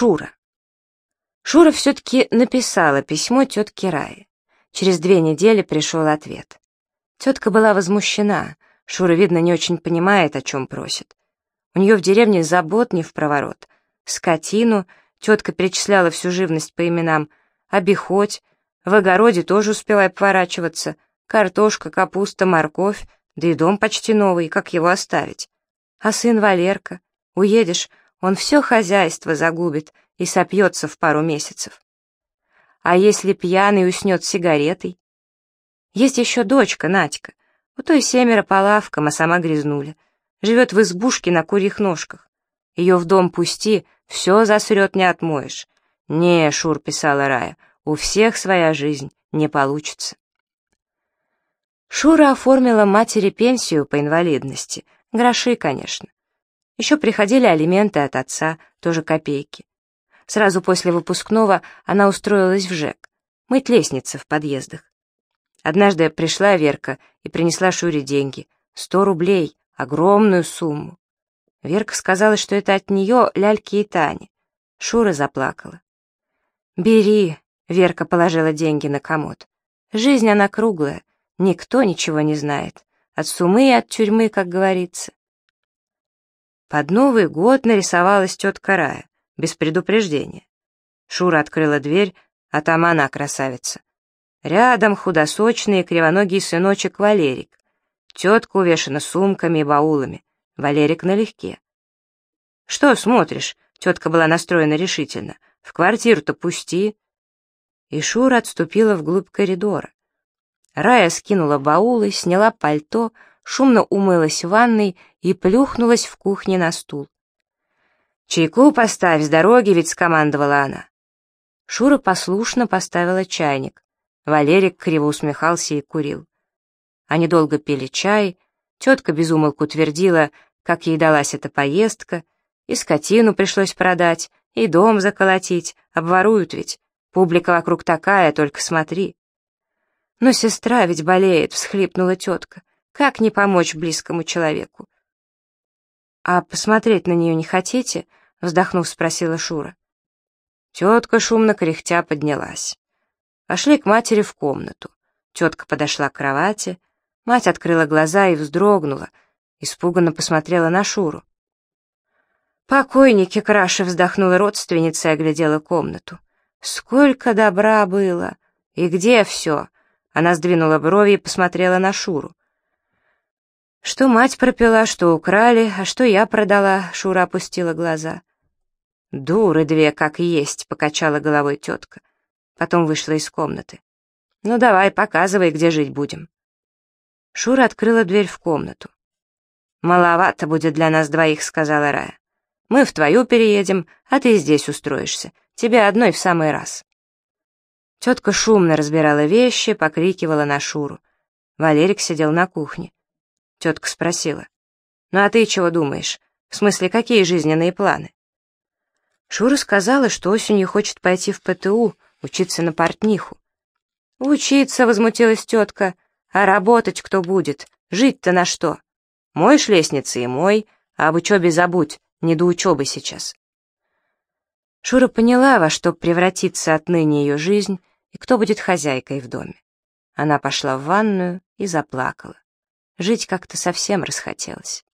Шура. Шура все-таки написала письмо тетке Рае. Через две недели пришел ответ. Тетка была возмущена. Шура, видно, не очень понимает, о чем просит. У нее в деревне забот не в проворот. Скотину, тетка перечисляла всю живность по именам, обихоть, в огороде тоже успевай поворачиваться, картошка, капуста, морковь, да и дом почти новый, как его оставить? А сын Валерка? Уедешь, он все хозяйство загубит и сопьется в пару месяцев. А если пьяный уснет сигаретой? Есть еще дочка, Надька. У той семеро по лавкам, а сама грязнуля. Живет в избушке на курьих ножках. Ее в дом пусти, все засрет не отмоешь. «Не, Шур», — писала Рая, — «у всех своя жизнь, не получится». Шура оформила матери пенсию по инвалидности. Гроши, конечно. Еще приходили алименты от отца, тоже копейки. Сразу после выпускного она устроилась в ЖЭК, мыть лестницы в подъездах. Однажды пришла Верка и принесла Шуре деньги. Сто рублей, огромную сумму. Верка сказала, что это от нее ляльки и Тани. Шура заплакала. «Бери», — Верка положила деньги на комод. «Жизнь она круглая, никто ничего не знает. От сумы и от тюрьмы, как говорится». Под Новый год нарисовалась тетка Рая, без предупреждения. Шура открыла дверь, а там она красавица. Рядом худосочный кривоногий сыночек Валерик. Тетка увешана сумками и баулами. Валерик налегке. «Что смотришь?» — тетка была настроена решительно. «В квартиру-то пусти». И Шура отступила вглубь коридора. Рая скинула баулы, сняла пальто, шумно умылась в ванной и плюхнулась в кухне на стул. «Чайку поставь с дороги», — ведь скомандовала она. Шура послушно поставила чайник. Валерик криво усмехался и курил. Они долго пили чай, тетка безумолку твердила, как ей далась эта поездка, и скотину пришлось продать, и дом заколотить, обворуют ведь. Публика вокруг такая, только смотри. «Но сестра ведь болеет», — всхлипнула тетка. Как не помочь близкому человеку? «А посмотреть на нее не хотите?» — вздохнув, спросила Шура. Тетка шумно кряхтя поднялась. Пошли к матери в комнату. Тетка подошла к кровати. Мать открыла глаза и вздрогнула, испуганно посмотрела на Шуру. «Покойники краши!» — вздохнула родственница и оглядела комнату. «Сколько добра было! И где все?» Она сдвинула брови и посмотрела на Шуру. Что мать пропила, что украли, а что я продала, Шура опустила глаза. «Дуры две, как есть», — покачала головой тетка. Потом вышла из комнаты. «Ну давай, показывай, где жить будем». Шура открыла дверь в комнату. «Маловато будет для нас двоих», — сказала Рая. «Мы в твою переедем, а ты здесь устроишься. Тебе одной в самый раз». Тетка шумно разбирала вещи, покрикивала на Шуру. Валерик сидел на кухне. Тетка спросила. «Ну а ты чего думаешь? В смысле, какие жизненные планы?» Шура сказала, что осенью хочет пойти в ПТУ, учиться на портниху. «Учиться», — возмутилась тетка, — «а работать кто будет? Жить-то на что? Моешь лестницы и мой, а об учебе забудь, не до учебы сейчас». Шура поняла, во что превратится отныне ее жизнь и кто будет хозяйкой в доме. Она пошла в ванную и заплакала. Жить как-то совсем расхотелось.